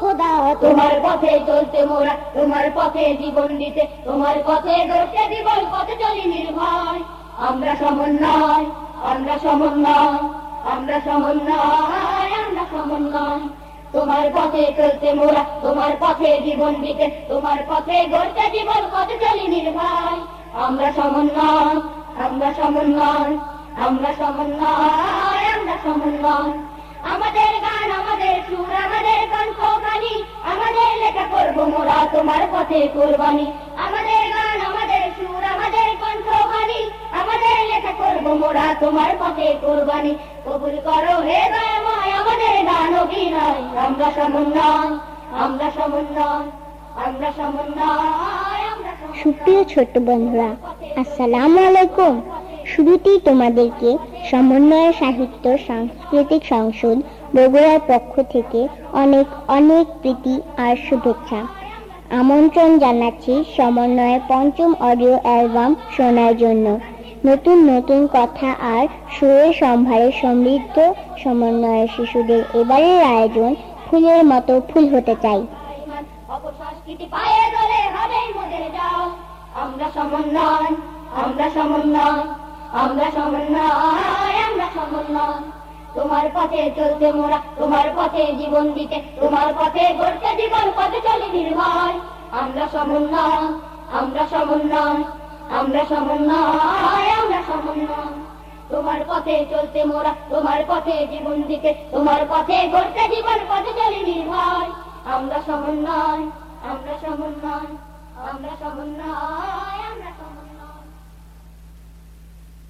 খোদা, তোমার পথে চলতে মোরা, তোমার পথে জীবন দিতে, তোমার পথে গড়তে জীবন, পথে চলি নির্ভয়। আমরা সমন্বয় আমরা সমন্বয় আমরা সমন্বয় আমরা সমন্বয়। তোমার পথে চলতে মোরা, তোমার পথে জীবন দিতে, তোমার পথে গড়তে জীবন, পথে চলি নির্ভয়। আমরা সমন্বয় আমরা সমন্বয় আমরা সমন্বয় আমরা সমন্বয়। আমাদের গান, আমাদের সুর, আমাদের কণ্ঠ গানি আমাদের লেখা করব মোরা তোমার পথে কোরবানি। আমাদের গান, আমাদের সুর, আমাদের কণ্ঠকানি আমাদের লেখা করব মোরা তোমার পথে কোরবানি। কবুল করো হে দয়াময়, আমাদের গান অভিনয়। আমরা সমন্বয় আমরা সমন্বয় আমরা সমন্বয়। সুপ্রিয় ছোট্ট বন্ধুরা, আসসালামু আলাইকুম। শুরুতেই তোমাদেরকে সমন্বয় সাহিত্য, সাংস্কৃতিক সংসদ, বগুড়ার পক্ষ থেকে অনেক অনেক প্রীতি আর শুভেচ্ছা। আমন্ত্রণ জানাচ্ছি সমন্বয়ের পঞ্চম অডিও অ্যালবাম শোনার জন্য। নতুন নতুন কথা আর সুরের সম্ভারে সমৃদ্ধ সমন্বয়ের শিশুদের এবারের আয়োজন ফুলের মতো ফুল হতে চাই। আমরা সমন্বয় আমরা সমন্বয়। আমরা সমন্বয় আমরা সমন্বয় তোমার পথে চলতে মোরা, তোমার পথে জীবন দিতে, তোমার পথে গড়তে জীবন পথে চলি নির্ভয়। আমরা সমন্বয় আমরা সমন্বয় আমরা সমন্বয় আমরা সমন্বয় তোমার পথে চলতে মোরা, তোমার পথে জীবন দিতে, তোমার পথে গড়তে জীবন পথে চলি নির্ভয়। আমরা সমন্বয় আমরা সমন্বয় আমরা সমন্বয়